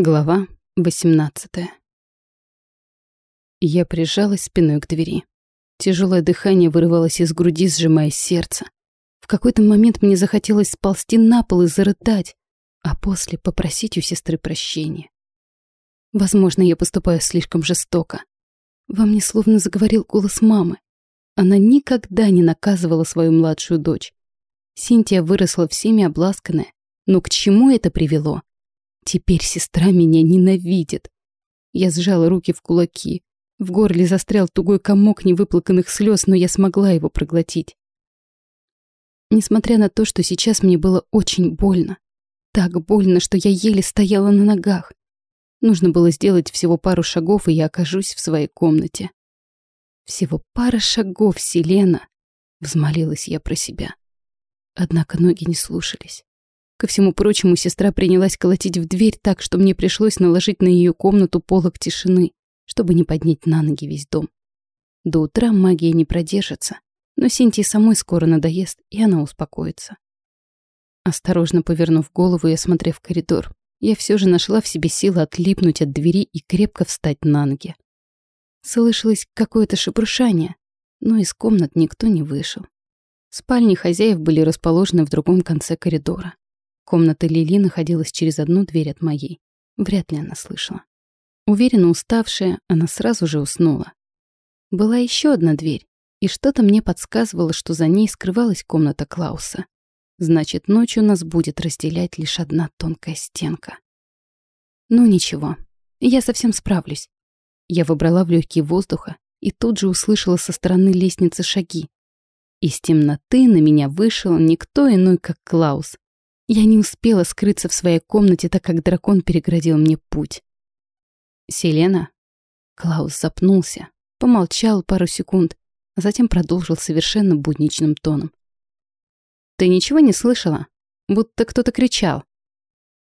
Глава 18 Я прижалась спиной к двери. Тяжелое дыхание вырывалось из груди, сжимая сердце. В какой-то момент мне захотелось сползти на пол и зарыдать, а после попросить у сестры прощения. Возможно, я поступаю слишком жестоко. Во мне словно заговорил голос мамы. Она никогда не наказывала свою младшую дочь. Синтия выросла всеми обласканная, но к чему это привело? Теперь сестра меня ненавидит. Я сжала руки в кулаки. В горле застрял тугой комок невыплаканных слез, но я смогла его проглотить. Несмотря на то, что сейчас мне было очень больно. Так больно, что я еле стояла на ногах. Нужно было сделать всего пару шагов, и я окажусь в своей комнате. Всего пара шагов, Селена, взмолилась я про себя. Однако ноги не слушались. Ко всему прочему, сестра принялась колотить в дверь так, что мне пришлось наложить на ее комнату полок тишины, чтобы не поднять на ноги весь дом. До утра магия не продержится, но Синтии самой скоро надоест, и она успокоится. Осторожно повернув голову и осмотрев коридор, я все же нашла в себе силы отлипнуть от двери и крепко встать на ноги. Слышалось какое-то шебрушание, но из комнат никто не вышел. Спальни хозяев были расположены в другом конце коридора. Комната Лили находилась через одну дверь от моей. Вряд ли она слышала. Уверенно уставшая, она сразу же уснула. Была еще одна дверь, и что-то мне подсказывало, что за ней скрывалась комната Клауса. Значит, ночью нас будет разделять лишь одна тонкая стенка. Ну ничего, я совсем справлюсь. Я выбрала в легкие воздуха и тут же услышала со стороны лестницы шаги. Из темноты на меня вышел никто иной, как Клаус, я не успела скрыться в своей комнате, так как дракон переградил мне путь. «Селена?» Клаус запнулся, помолчал пару секунд, а затем продолжил совершенно будничным тоном. «Ты ничего не слышала? Будто кто-то кричал».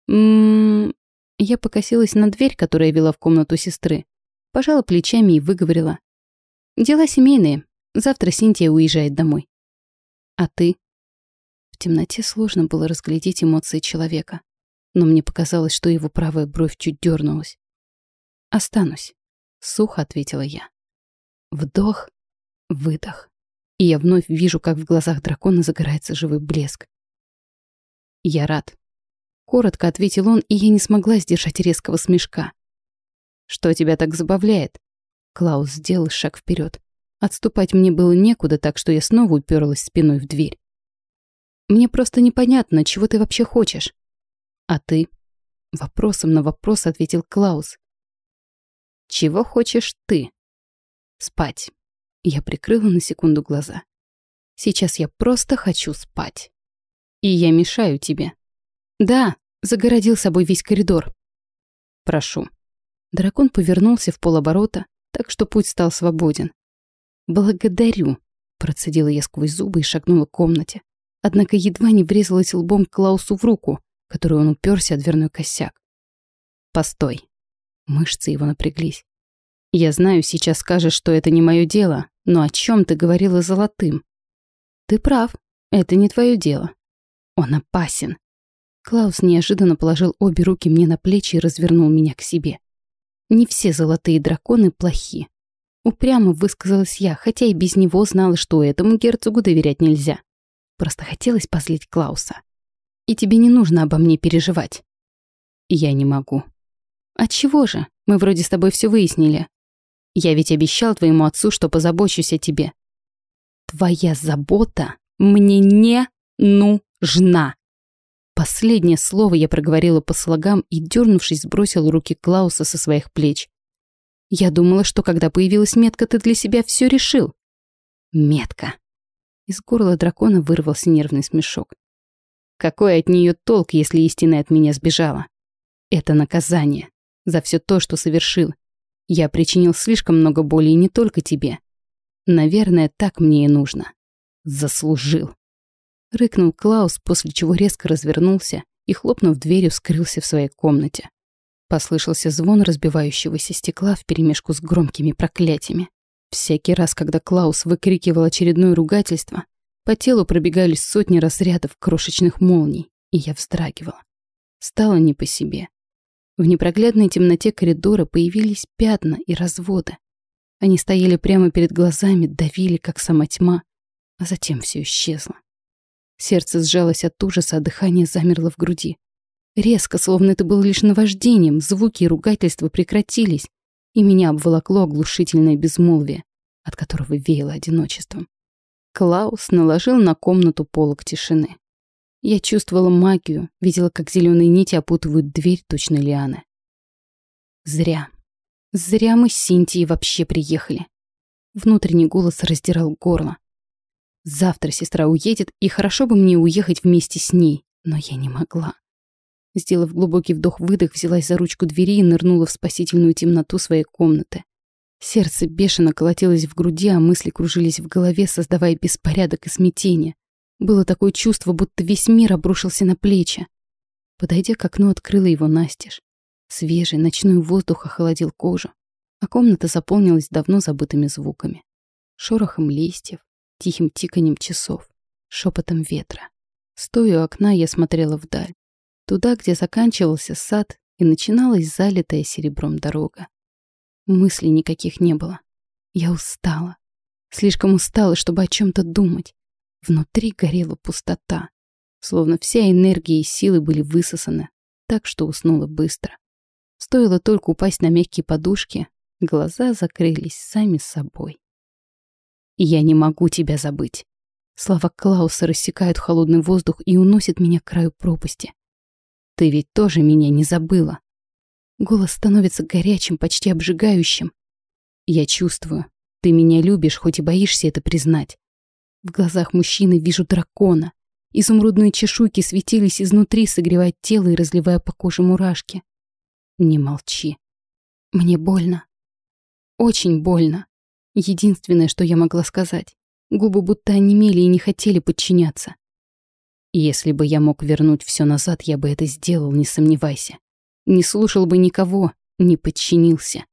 «М-м-м...» Я покосилась на дверь, которая вела в комнату сестры, пожала плечами и выговорила. «Дела семейные. Завтра Синтия уезжает домой». «А ты?» Темноте сложно было разглядеть эмоции человека, но мне показалось, что его правая бровь чуть дернулась. «Останусь», — сухо ответила я. Вдох, выдох. И я вновь вижу, как в глазах дракона загорается живой блеск. «Я рад», — коротко ответил он, и я не смогла сдержать резкого смешка. «Что тебя так забавляет?» Клаус сделал шаг вперед. Отступать мне было некуда, так что я снова уперлась спиной в дверь. Мне просто непонятно, чего ты вообще хочешь. А ты? Вопросом на вопрос ответил Клаус. Чего хочешь ты? Спать. Я прикрыла на секунду глаза. Сейчас я просто хочу спать. И я мешаю тебе. Да, загородил собой весь коридор. Прошу. Дракон повернулся в полоборота, так что путь стал свободен. Благодарю, процедила я сквозь зубы и шагнула к комнате однако едва не врезалась лбом Клаусу в руку, которую он уперся о дверной косяк. «Постой». Мышцы его напряглись. «Я знаю, сейчас скажешь, что это не мое дело, но о чем ты говорила золотым?» «Ты прав, это не твое дело. Он опасен». Клаус неожиданно положил обе руки мне на плечи и развернул меня к себе. «Не все золотые драконы плохи». Упрямо высказалась я, хотя и без него знала, что этому герцогу доверять нельзя. Просто хотелось позлить Клауса. И тебе не нужно обо мне переживать. Я не могу. От чего же? Мы вроде с тобой все выяснили. Я ведь обещал твоему отцу, что позабочусь о тебе. Твоя забота мне не нужна. Последнее слово я проговорила по слогам и, дернувшись, сбросил руки Клауса со своих плеч. Я думала, что когда появилась метка, ты для себя все решил. Метка. Из горла дракона вырвался нервный смешок. Какой от нее толк, если истина от меня сбежала? Это наказание за все то, что совершил. Я причинил слишком много боли и не только тебе. Наверное, так мне и нужно. Заслужил. Рыкнул Клаус, после чего резко развернулся и, хлопнув дверью, скрылся в своей комнате. Послышался звон разбивающегося стекла вперемешку с громкими проклятиями. Всякий раз, когда Клаус выкрикивал очередное ругательство, по телу пробегали сотни разрядов крошечных молний, и я вздрагивала. Стало не по себе. В непроглядной темноте коридора появились пятна и разводы. Они стояли прямо перед глазами, давили, как сама тьма, а затем все исчезло. Сердце сжалось от ужаса, а дыхание замерло в груди. Резко, словно это было лишь наваждением, звуки и ругательства прекратились, и меня обволокло оглушительное безмолвие, от которого веяло одиночеством. Клаус наложил на комнату полок тишины. Я чувствовала магию, видела, как зеленые нити опутывают дверь точно лианы. Зря. Зря мы с Синтией вообще приехали. Внутренний голос раздирал горло. Завтра сестра уедет, и хорошо бы мне уехать вместе с ней, но я не могла. Сделав глубокий вдох-выдох, взялась за ручку двери и нырнула в спасительную темноту своей комнаты. Сердце бешено колотилось в груди, а мысли кружились в голове, создавая беспорядок и смятение. Было такое чувство, будто весь мир обрушился на плечи. Подойдя к окну, открыла его настежь. Свежий ночной воздух охладил кожу, а комната заполнилась давно забытыми звуками. Шорохом листьев, тихим тиканьем часов, шепотом ветра. Стоя у окна, я смотрела вдаль. Туда, где заканчивался сад и начиналась залитая серебром дорога. Мыслей никаких не было. Я устала. Слишком устала, чтобы о чем то думать. Внутри горела пустота. Словно вся энергия и силы были высосаны, так что уснула быстро. Стоило только упасть на мягкие подушки, глаза закрылись сами собой. «Я не могу тебя забыть». Слова Клауса рассекают холодный воздух и уносят меня к краю пропасти. Ты ведь тоже меня не забыла. Голос становится горячим, почти обжигающим. Я чувствую, ты меня любишь, хоть и боишься это признать. В глазах мужчины вижу дракона. Изумрудные чешуйки светились изнутри, согревая тело и разливая по коже мурашки. Не молчи. Мне больно. Очень больно. Единственное, что я могла сказать. Губы будто онемели и не хотели подчиняться. Если бы я мог вернуть все назад, я бы это сделал, не сомневайся. Не слушал бы никого, не подчинился.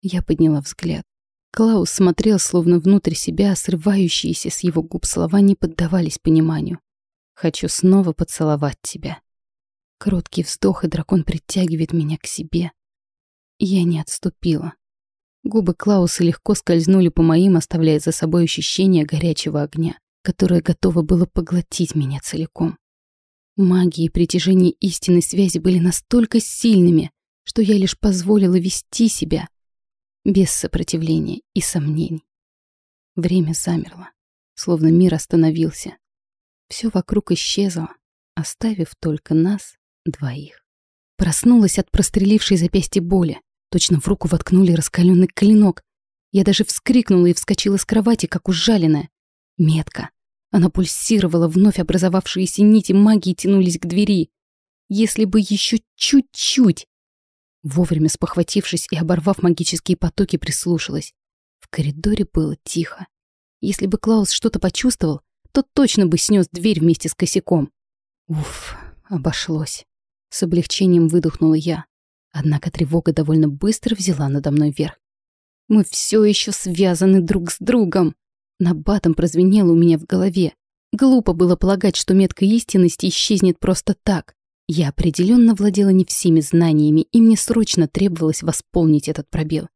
Я подняла взгляд. Клаус смотрел словно внутрь себя, срывающиеся с его губ слова не поддавались пониманию. «Хочу снова поцеловать тебя». Короткий вздох, и дракон притягивает меня к себе. Я не отступила. Губы Клауса легко скользнули по моим, оставляя за собой ощущение горячего огня которое готово было поглотить меня целиком. Магия и притяжение истинной связи были настолько сильными, что я лишь позволила вести себя без сопротивления и сомнений. Время замерло, словно мир остановился. Все вокруг исчезло, оставив только нас двоих. Проснулась от прострелившей запястья боли. Точно в руку воткнули раскаленный клинок. Я даже вскрикнула и вскочила с кровати, как ужаленная. Метка. Она пульсировала, вновь образовавшиеся нити магии тянулись к двери. Если бы еще чуть-чуть... Вовремя спохватившись и оборвав магические потоки, прислушалась. В коридоре было тихо. Если бы Клаус что-то почувствовал, то точно бы снес дверь вместе с косяком. Уф, обошлось. С облегчением выдохнула я. Однако тревога довольно быстро взяла надо мной верх. Мы все еще связаны друг с другом. Набатом прозвенело у меня в голове. Глупо было полагать, что метка истинности исчезнет просто так. Я определенно владела не всеми знаниями, и мне срочно требовалось восполнить этот пробел.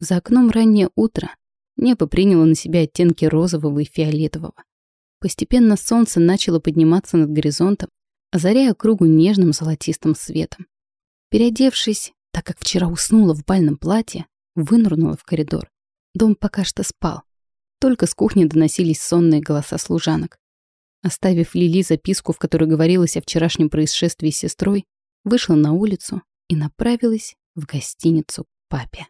За окном раннее утро. Небо приняло на себя оттенки розового и фиолетового. Постепенно солнце начало подниматься над горизонтом, озаряя кругу нежным золотистым светом. Переодевшись, так как вчера уснула в бальном платье, вынырнула в коридор. Дом пока что спал. Только с кухни доносились сонные голоса служанок. Оставив Лили записку, в которой говорилось о вчерашнем происшествии с сестрой, вышла на улицу и направилась в гостиницу к папе.